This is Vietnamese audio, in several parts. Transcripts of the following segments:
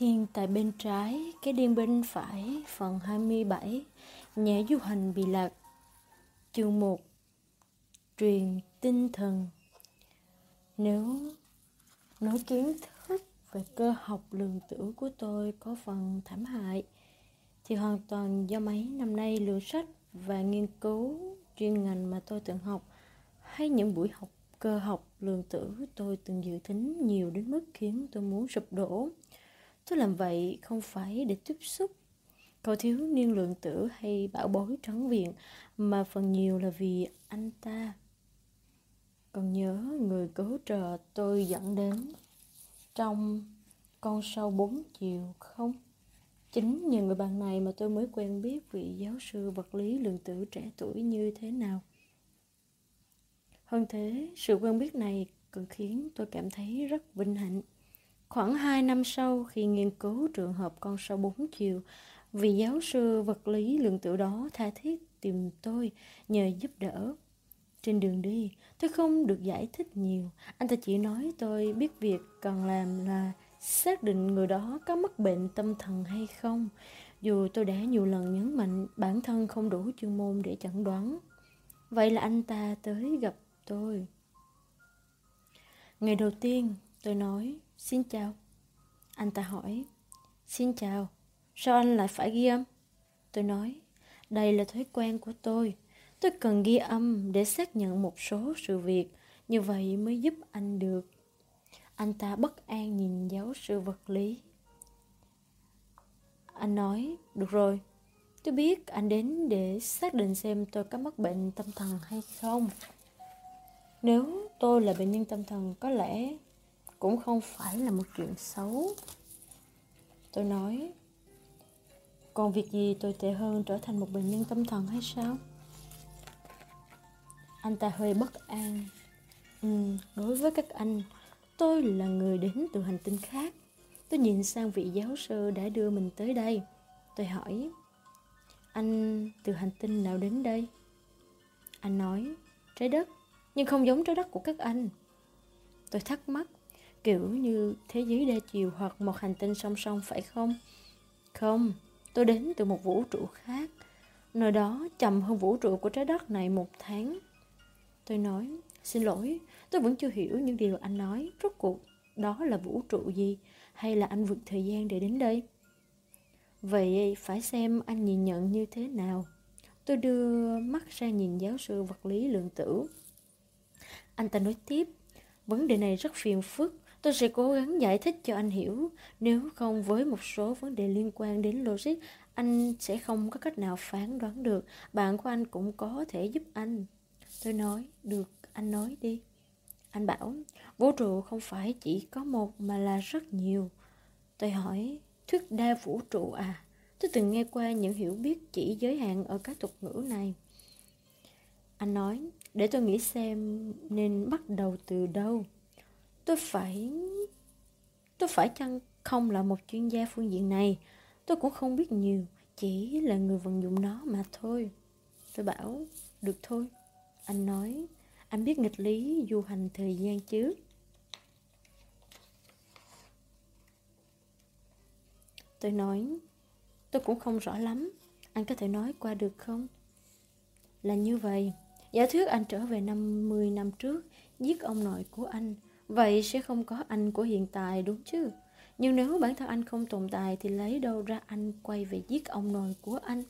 Thiên tại bên trái, cái điên bên phải, phần 27, nhẹ du hành bị lạc. Chương 1 Truyền tinh thần Nếu nói kiến thức về cơ học lượng tử của tôi có phần thảm hại, thì hoàn toàn do mấy năm nay lựa sách và nghiên cứu chuyên ngành mà tôi từng học hay những buổi học cơ học lượng tử tôi từng dự tính nhiều đến mức khiến tôi muốn sụp đổ Tôi làm vậy không phải để tiếp xúc. Cậu thiếu niên lượng tử hay bảo bối trấn viện, mà phần nhiều là vì anh ta. Còn nhớ người cứu trợ tôi dẫn đến trong con sâu bốn chiều không? Chính nhờ người bạn này mà tôi mới quen biết vị giáo sư vật lý lượng tử trẻ tuổi như thế nào. Hơn thế, sự quen biết này còn khiến tôi cảm thấy rất vinh hạnh. Khoảng 2 năm sau khi nghiên cứu trường hợp con sâu bốn chiều, vị giáo sư vật lý lượng tử đó tha thiết tìm tôi nhờ giúp đỡ. Trên đường đi, tôi không được giải thích nhiều. Anh ta chỉ nói tôi biết việc cần làm là xác định người đó có mắc bệnh tâm thần hay không. Dù tôi đã nhiều lần nhấn mạnh bản thân không đủ chuyên môn để chẩn đoán. Vậy là anh ta tới gặp tôi. Ngày đầu tiên, tôi nói Xin chào. Anh ta hỏi, xin chào, sao anh lại phải ghi âm? Tôi nói, đây là thói quen của tôi. Tôi cần ghi âm để xác nhận một số sự việc, như vậy mới giúp anh được. Anh ta bất an nhìn giáo sư vật lý. Anh nói, được rồi, tôi biết anh đến để xác định xem tôi có mắc bệnh tâm thần hay không. Nếu tôi là bệnh nhân tâm thần, có lẽ cũng không phải là một chuyện xấu. Tôi nói còn việc gì tồi tệ hơn trở thành một bệnh nhân tâm thần hay sao? Anh ta hơi bất an. Ừ, đối với các anh tôi là người đến từ hành tinh khác. Tôi nhìn sang vị giáo sư đã đưa mình tới đây. Tôi hỏi anh từ hành tinh nào đến đây? Anh nói trái đất nhưng không giống trái đất của các anh. Tôi thắc mắc kiểu như thế giới đa chiều hoặc một hành tinh song song phải không? Không, tôi đến từ một vũ trụ khác. Nơi đó chậm hơn vũ trụ của trái đất này một tháng. Tôi nói, xin lỗi, tôi vẫn chưa hiểu những điều anh nói. Rốt cuộc, đó là vũ trụ gì? Hay là anh vượt thời gian để đến đây? Vậy phải xem anh nhìn nhận như thế nào. Tôi đưa mắt ra nhìn giáo sư vật lý lượng tử. Anh ta nói tiếp, vấn đề này rất phiền phức Tôi sẽ cố gắng giải thích cho anh hiểu, nếu không với một số vấn đề liên quan đến logic, anh sẽ không có cách nào phán đoán được. Bạn của anh cũng có thể giúp anh. Tôi nói, được, anh nói đi. Anh bảo, vũ trụ không phải chỉ có một mà là rất nhiều. Tôi hỏi, thuyết đa vũ trụ à? Tôi từng nghe qua những hiểu biết chỉ giới hạn ở các thuật ngữ này. Anh nói, để tôi nghĩ xem nên bắt đầu từ đâu tôi phải tôi phải chăng không là một chuyên gia phương diện này? Tôi cũng không biết nhiều, chỉ là người vận dụng nó mà thôi. Tôi bảo, được thôi, anh nói, anh biết nghịch lý du hành thời gian chứ tôi nói, tôi cũng không rõ lắm, anh có thể nói qua được không? Là như vậy. Giả thuyết anh trở về 50 năm trước, giết ông nội của anh Vậy sẽ không có anh của hiện tại đúng chứ? Nhưng nếu bản thân anh không tồn tại thì lấy đâu ra anh quay về giết ông nội của anh?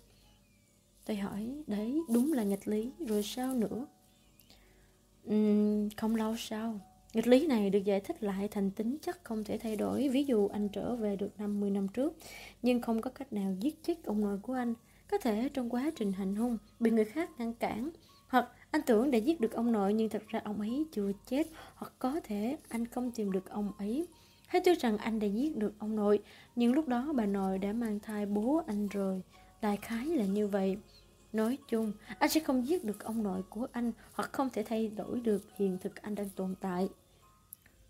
Tôi hỏi, đấy đúng là nghịch lý, rồi sao nữa? Uhm, không lâu sau, nghịch lý này được giải thích lại thành tính chất không thể thay đổi. Ví dụ anh trở về được 50 năm trước, nhưng không có cách nào giết chết ông nội của anh. Có thể trong quá trình hành hung bị người khác ngăn cản, hoặc anh tưởng đã giết được ông nội nhưng thật ra ông ấy chưa chết Hoặc có thể anh không tìm được ông ấy. Hãy cho rằng anh đã giết được ông nội Nhưng lúc đó bà nội đã mang thai bố anh rồi. Đại khái là như vậy. Nói chung, anh sẽ không giết được ông nội của anh Hoặc không thể thay đổi được hiện thực anh đang tồn tại.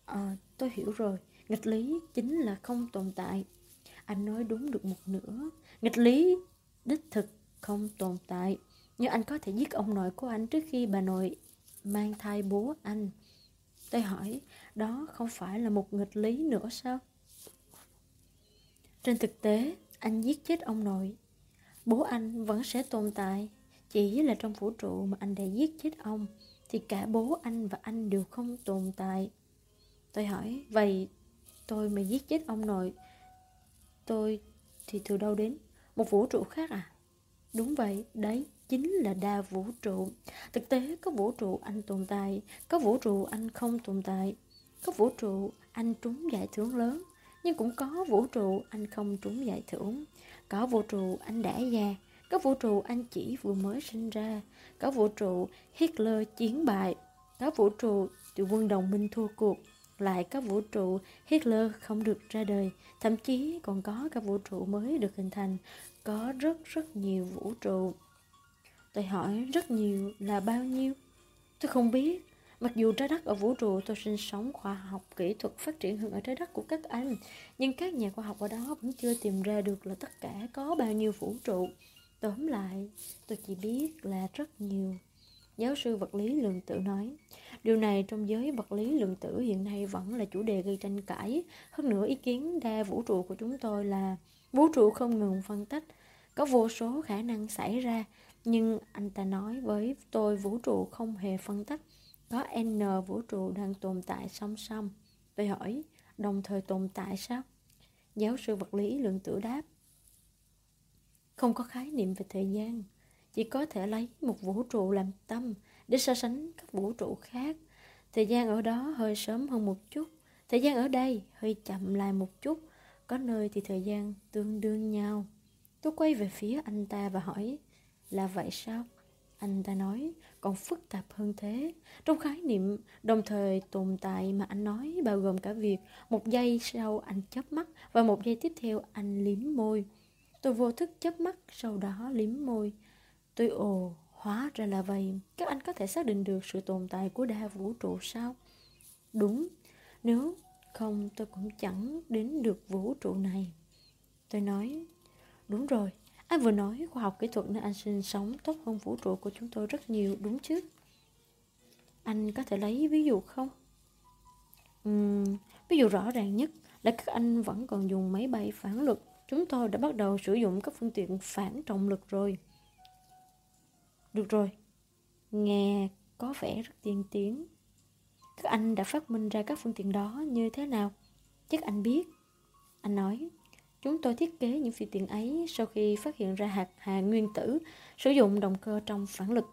À, tôi hiểu rồi. Nghịch lý chính là không tồn tại. Anh nói đúng được một nửa. Nghịch lý đích thực không tồn tại nhưng anh có thể giết ông nội của anh trước khi bà nội mang thai bố anh. Tôi hỏi, đó không phải là một nghịch lý nữa sao? Trên thực tế, anh giết chết ông nội. Bố anh vẫn sẽ tồn tại. Chỉ là trong vũ trụ mà anh đã giết chết ông, thì cả bố anh và anh đều không tồn tại. Tôi hỏi, vậy tôi mà giết chết ông nội, tôi thì từ đâu đến? Một vũ trụ khác à? Đúng vậy, đấy chính là đa vũ trụ. Thực tế có vũ trụ anh tồn tại, có vũ trụ anh không tồn tại. Có vũ trụ anh trúng giải thưởng lớn, nhưng cũng có vũ trụ anh không trúng giải thưởng. Có vũ trụ anh đã già, có vũ trụ anh chỉ vừa mới sinh ra, có vũ trụ Hitler chiến bại, có vũ trụ từ quân đồng minh thua cuộc, lại có vũ trụ Hitler không được ra đời, thậm chí còn có các vũ trụ mới được hình thành, có rất rất nhiều vũ trụ. Tôi hỏi rất nhiều là bao nhiêu? Tôi không biết. Mặc dù trái đất ở vũ trụ tôi sinh sống khoa học kỹ thuật phát triển hơn ở trái đất của các anh, nhưng các nhà khoa học ở đó vẫn chưa tìm ra được là tất cả có bao nhiêu vũ trụ. Tóm lại, tôi chỉ biết là rất nhiều. Giáo sư vật lý lượng tử nói, điều này trong giới vật lý lượng tử hiện nay vẫn là chủ đề gây tranh cãi. Hơn nữa ý kiến đa vũ trụ của chúng tôi là vũ trụ không ngừng phân tích có vô số khả năng xảy ra, nhưng anh ta nói với tôi vũ trụ không hề phân tích có N vũ trụ đang tồn tại song song. Tôi hỏi, đồng thời tồn tại sao? Giáo sư vật lý lượng tử đáp, không có khái niệm về thời gian, chỉ có thể lấy một vũ trụ làm tâm để so sánh các vũ trụ khác. Thời gian ở đó hơi sớm hơn một chút, thời gian ở đây hơi chậm lại một chút, có nơi thì thời gian tương đương nhau. Tôi quay về phía anh ta và hỏi, là vậy sao? Anh ta nói, còn phức tạp hơn thế. Trong khái niệm đồng thời tồn tại mà anh nói bao gồm cả việc một giây sau anh chớp mắt và một giây tiếp theo anh liếm môi. Tôi vô thức chớp mắt, sau đó liếm môi. Tôi ồ, hóa ra là vậy. Các anh có thể xác định được sự tồn tại của đa vũ trụ sao? Đúng, nếu không tôi cũng chẳng đến được vũ trụ này. Tôi nói, đúng rồi, anh vừa nói khoa học kỹ thuật nơi anh sinh sống tốt hơn vũ trụ của chúng tôi rất nhiều, đúng chứ? Anh có thể lấy ví dụ không? Uhm, ví dụ rõ ràng nhất là các anh vẫn còn dùng máy bay phản lực Chúng tôi đã bắt đầu sử dụng các phương tiện phản trọng lực rồi. Được rồi, nghe có vẻ rất tiên tiến. Các anh đã phát minh ra các phương tiện đó như thế nào? Chắc anh biết. Anh nói, chúng tôi thiết kế những phương tiện ấy sau khi phát hiện ra hạt hà nguyên tử sử dụng động cơ trong phản lực.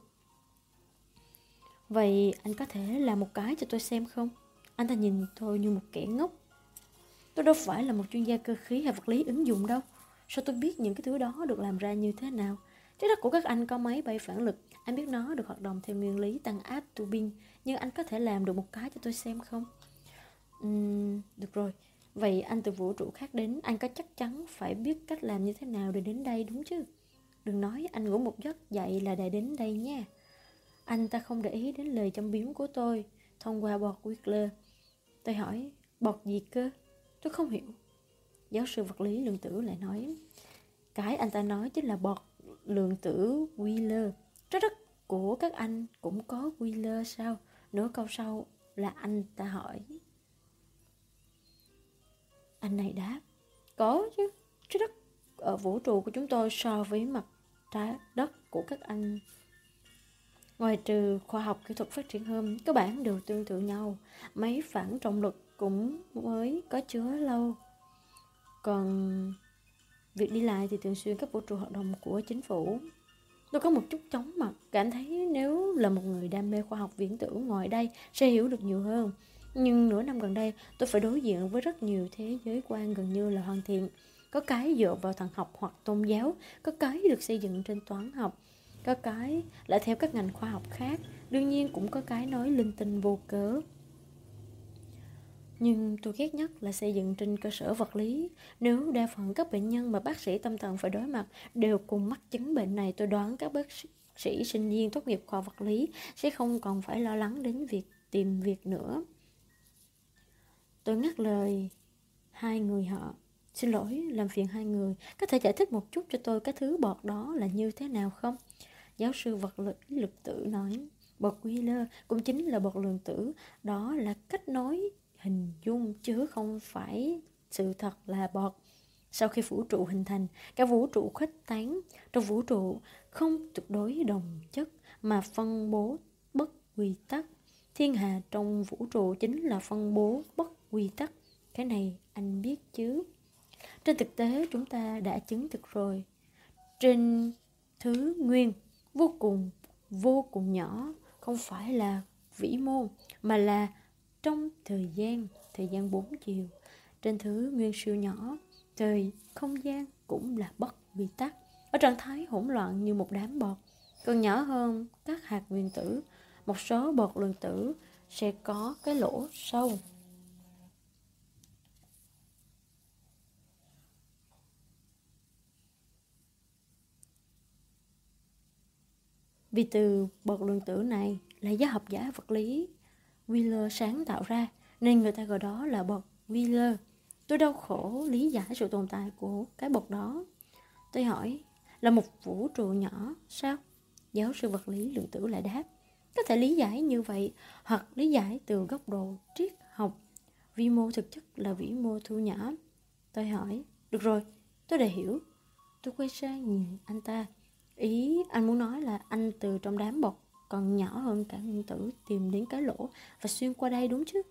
Vậy anh có thể làm một cái cho tôi xem không? Anh ta nhìn tôi như một kẻ ngốc Tôi đâu phải là một chuyên gia cơ khí hay vật lý ứng dụng đâu. Sao tôi biết những cái thứ đó được làm ra như thế nào? Trái đất của các anh có máy bay phản lực. Anh biết nó được hoạt động theo nguyên lý tăng áp tu bin. Nhưng anh có thể làm được một cái cho tôi xem không? Uhm, được rồi. Vậy anh từ vũ trụ khác đến, anh có chắc chắn phải biết cách làm như thế nào để đến đây đúng chứ? Đừng nói anh ngủ một giấc dậy là đã đến đây nha. Anh ta không để ý đến lời châm biếm của tôi thông qua bọt Wickler. Tôi hỏi, bọt gì cơ? Tôi không hiểu. Giáo sư vật lý lượng tử lại nói, cái anh ta nói chính là bọt lượng tử Wheeler. Trái đất của các anh cũng có Wheeler sao? Nửa câu sau là anh ta hỏi. Anh này đáp, có chứ, trái đất ở vũ trụ của chúng tôi so với mặt trái đất của các anh Ngoài trừ khoa học kỹ thuật phát triển hơn, các bản đều tương tự nhau. Máy phản trọng lực cũng mới có chứa lâu còn việc đi lại thì thường xuyên các vũ trụ hoạt động của chính phủ. Tôi có một chút chóng mặt, cảm thấy nếu là một người đam mê khoa học viễn tưởng ngoài đây sẽ hiểu được nhiều hơn. Nhưng nửa năm gần đây, tôi phải đối diện với rất nhiều thế giới quan gần như là hoàn thiện. Có cái dựa vào thần học hoặc tôn giáo, có cái được xây dựng trên toán học, có cái lại theo các ngành khoa học khác. Đương nhiên cũng có cái nói linh tinh vô cớ nhưng tôi ghét nhất là xây dựng trên cơ sở vật lý. Nếu đa phần các bệnh nhân mà bác sĩ tâm thần phải đối mặt đều cùng mắc chứng bệnh này, tôi đoán các bác sĩ sinh viên tốt nghiệp khoa vật lý sẽ không còn phải lo lắng đến việc tìm việc nữa. Tôi ngắt lời hai người họ. Xin lỗi, làm phiền hai người. Có thể giải thích một chút cho tôi cái thứ bọt đó là như thế nào không? Giáo sư vật lý lực tử nói. Bọt Wheeler cũng chính là bọt lượng tử. Đó là cách nói hình dung chứ không phải sự thật là bọt Sau khi vũ trụ hình thành, cả vũ trụ khuếch tán. Trong vũ trụ không tuyệt đối đồng chất mà phân bố bất quy tắc. Thiên hà trong vũ trụ chính là phân bố bất quy tắc. Cái này anh biết chứ? Trên thực tế chúng ta đã chứng thực rồi. Trên thứ nguyên vô cùng vô cùng nhỏ không phải là vĩ mô mà là trong thời gian thời gian bốn chiều. Trên thứ nguyên siêu nhỏ, thời, không gian cũng là bất quy tắc. Ở trạng thái hỗn loạn như một đám bọt. Còn nhỏ hơn các hạt nguyên tử, một số bọt lượng tử sẽ có cái lỗ sâu. Vì từ bọt lượng tử này là do học giả vật lý. Wheeler sáng tạo ra nên người ta gọi đó là bậc Wheeler. Tôi đau khổ lý giải sự tồn tại của cái bột đó. Tôi hỏi, là một vũ trụ nhỏ sao? Giáo sư vật lý lượng tử lại đáp, có thể lý giải như vậy hoặc lý giải từ góc độ triết học. Vi mô thực chất là vĩ mô thu nhỏ. Tôi hỏi, được rồi, tôi đã hiểu. Tôi quay sang nhìn anh ta. Ý anh muốn nói là anh từ trong đám bọt còn nhỏ hơn cả nguyên tử tìm đến cái lỗ và xuyên qua đây đúng chứ?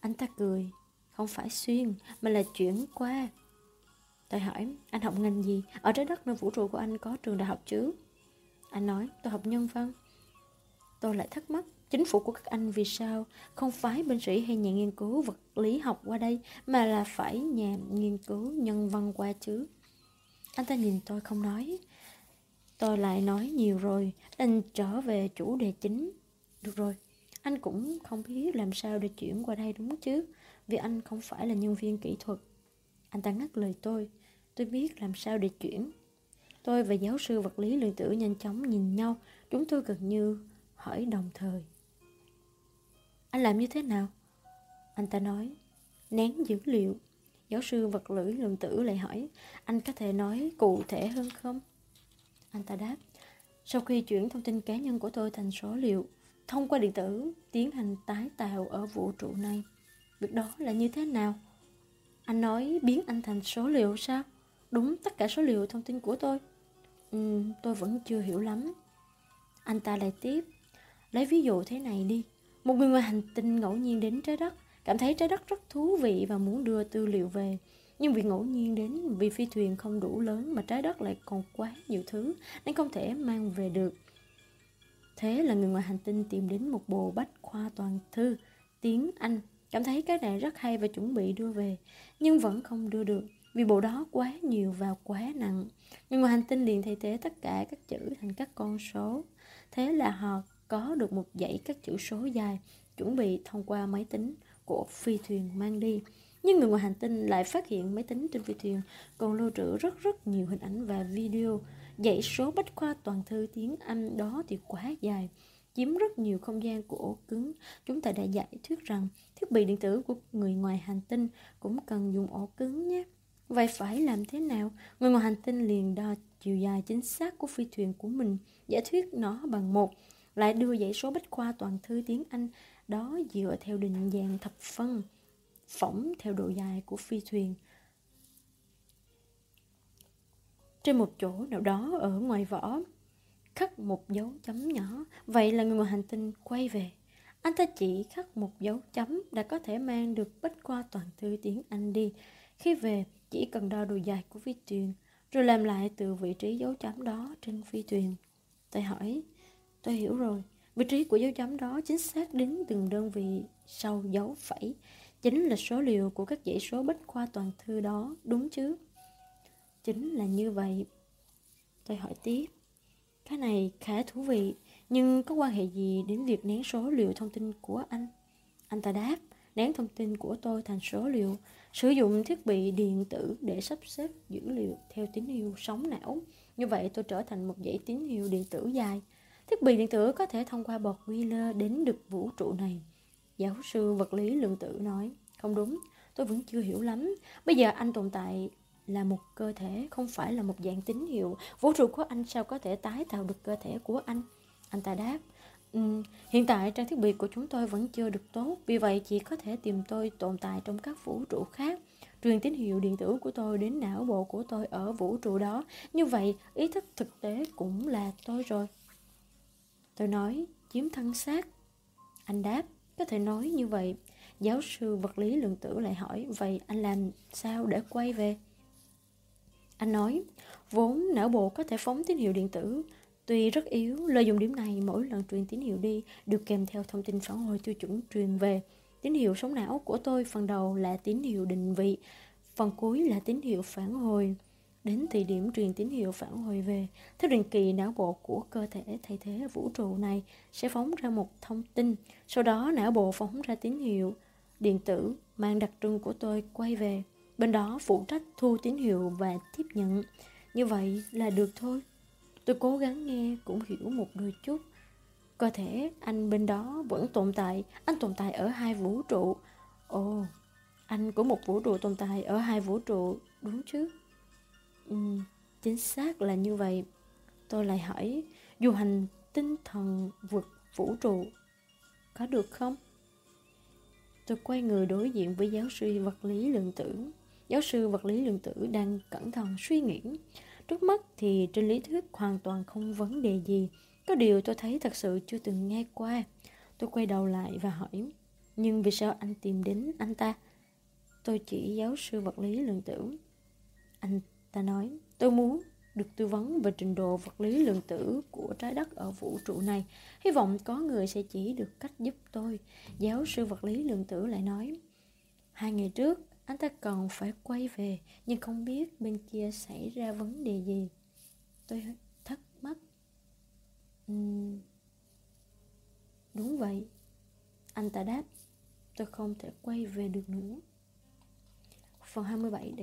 Anh ta cười, không phải xuyên mà là chuyển qua. Tôi hỏi, anh học ngành gì? Ở trái đất nơi vũ trụ của anh có trường đại học chứ? Anh nói, tôi học nhân văn. Tôi lại thắc mắc, chính phủ của các anh vì sao không phái binh sĩ hay nhà nghiên cứu vật lý học qua đây mà là phải nhà nghiên cứu nhân văn qua chứ? Anh ta nhìn tôi không nói, Tôi lại nói nhiều rồi, đành trở về chủ đề chính. Được rồi, anh cũng không biết làm sao để chuyển qua đây đúng chứ, vì anh không phải là nhân viên kỹ thuật. Anh ta ngắt lời tôi, tôi biết làm sao để chuyển. Tôi và giáo sư vật lý lượng tử nhanh chóng nhìn nhau, chúng tôi gần như hỏi đồng thời. Anh làm như thế nào? Anh ta nói, nén dữ liệu. Giáo sư vật lý lượng tử lại hỏi, anh có thể nói cụ thể hơn không? Anh ta đáp, sau khi chuyển thông tin cá nhân của tôi thành số liệu, thông qua điện tử, tiến hành tái tạo ở vũ trụ này. Việc đó là như thế nào? Anh nói biến anh thành số liệu sao? Đúng tất cả số liệu thông tin của tôi. Ừ, tôi vẫn chưa hiểu lắm. Anh ta lại tiếp, lấy ví dụ thế này đi. Một người ngoài hành tinh ngẫu nhiên đến trái đất, cảm thấy trái đất rất thú vị và muốn đưa tư liệu về. Nhưng vì ngẫu nhiên đến, vì phi thuyền không đủ lớn mà trái đất lại còn quá nhiều thứ nên không thể mang về được. Thế là người ngoài hành tinh tìm đến một bộ bách khoa toàn thư, tiếng Anh cảm thấy cái này rất hay và chuẩn bị đưa về, nhưng vẫn không đưa được vì bộ đó quá nhiều và quá nặng. Người ngoài hành tinh liền thay thế tất cả các chữ thành các con số. Thế là họ có được một dãy các chữ số dài chuẩn bị thông qua máy tính của phi thuyền mang đi. Nhưng người ngoài hành tinh lại phát hiện máy tính trên phi thuyền còn lưu trữ rất rất nhiều hình ảnh và video. Dãy số bách khoa toàn thư tiếng Anh đó thì quá dài, chiếm rất nhiều không gian của ổ cứng. Chúng ta đã giải thuyết rằng thiết bị điện tử của người ngoài hành tinh cũng cần dùng ổ cứng nhé. Vậy phải làm thế nào? Người ngoài hành tinh liền đo chiều dài chính xác của phi thuyền của mình, giả thuyết nó bằng một, lại đưa dãy số bách khoa toàn thư tiếng Anh đó dựa theo định dạng thập phân phỏng theo độ dài của phi thuyền. Trên một chỗ nào đó ở ngoài vỏ, khắc một dấu chấm nhỏ, vậy là người ngoài hành tinh quay về. Anh ta chỉ khắc một dấu chấm đã có thể mang được bách qua toàn thư tiếng Anh đi. Khi về, chỉ cần đo độ dài của phi thuyền, rồi làm lại từ vị trí dấu chấm đó trên phi thuyền. Tôi hỏi, tôi hiểu rồi, vị trí của dấu chấm đó chính xác đến từng đơn vị sau dấu phẩy chính là số liệu của các dãy số bách khoa toàn thư đó, đúng chứ? Chính là như vậy. Tôi hỏi tiếp. Cái này khá thú vị, nhưng có quan hệ gì đến việc nén số liệu thông tin của anh? Anh ta đáp, nén thông tin của tôi thành số liệu, sử dụng thiết bị điện tử để sắp xếp dữ liệu theo tín hiệu sóng não. Như vậy tôi trở thành một dãy tín hiệu điện tử dài. Thiết bị điện tử có thể thông qua bọt Wheeler đến được vũ trụ này. Giáo sư vật lý lượng tử nói, không đúng, tôi vẫn chưa hiểu lắm. Bây giờ anh tồn tại là một cơ thể, không phải là một dạng tín hiệu. Vũ trụ của anh sao có thể tái tạo được cơ thể của anh? Anh ta đáp, um, hiện tại trang thiết bị của chúng tôi vẫn chưa được tốt, vì vậy chỉ có thể tìm tôi tồn tại trong các vũ trụ khác. truyền tín hiệu điện tử của tôi đến não bộ của tôi ở vũ trụ đó. Như vậy, ý thức thực tế cũng là tôi rồi. Tôi nói, chiếm thân xác. Anh đáp, có thể nói như vậy. Giáo sư vật lý lượng tử lại hỏi, vậy anh làm sao để quay về? Anh nói, vốn não bộ có thể phóng tín hiệu điện tử, Tuy rất yếu, lợi dụng điểm này mỗi lần truyền tín hiệu đi được kèm theo thông tin phản hồi tiêu chuẩn truyền về. Tín hiệu sóng não của tôi phần đầu là tín hiệu định vị, phần cuối là tín hiệu phản hồi. Đến thời điểm truyền tín hiệu phản hồi về, theo định kỳ não bộ của cơ thể thay thế vũ trụ này sẽ phóng ra một thông tin, sau đó não bộ phóng ra tín hiệu điện tử mang đặc trưng của tôi quay về. Bên đó phụ trách thu tín hiệu và tiếp nhận. Như vậy là được thôi. Tôi cố gắng nghe cũng hiểu một đôi chút. Cơ thể anh bên đó vẫn tồn tại, anh tồn tại ở hai vũ trụ. Ồ, anh của một vũ trụ tồn tại ở hai vũ trụ, đúng chứ? Ừ, chính xác là như vậy. Tôi lại hỏi, dù hành tinh thần vượt vũ trụ, có được không? Tôi quay người đối diện với giáo sư vật lý lượng tử. Giáo sư vật lý lượng tử đang cẩn thận suy nghĩ. Trước mắt thì trên lý thuyết hoàn toàn không vấn đề gì. Có điều tôi thấy thật sự chưa từng nghe qua. Tôi quay đầu lại và hỏi, nhưng vì sao anh tìm đến anh ta? Tôi chỉ giáo sư vật lý lượng tử. Anh ta nói, tôi muốn được tư vấn về trình độ vật lý lượng tử của trái đất ở vũ trụ này. Hy vọng có người sẽ chỉ được cách giúp tôi. Giáo sư vật lý lượng tử lại nói, hai ngày trước anh ta còn phải quay về nhưng không biết bên kia xảy ra vấn đề gì tôi thắc mắc uhm, đúng vậy anh ta đáp tôi không thể quay về được nữa phần 27 đã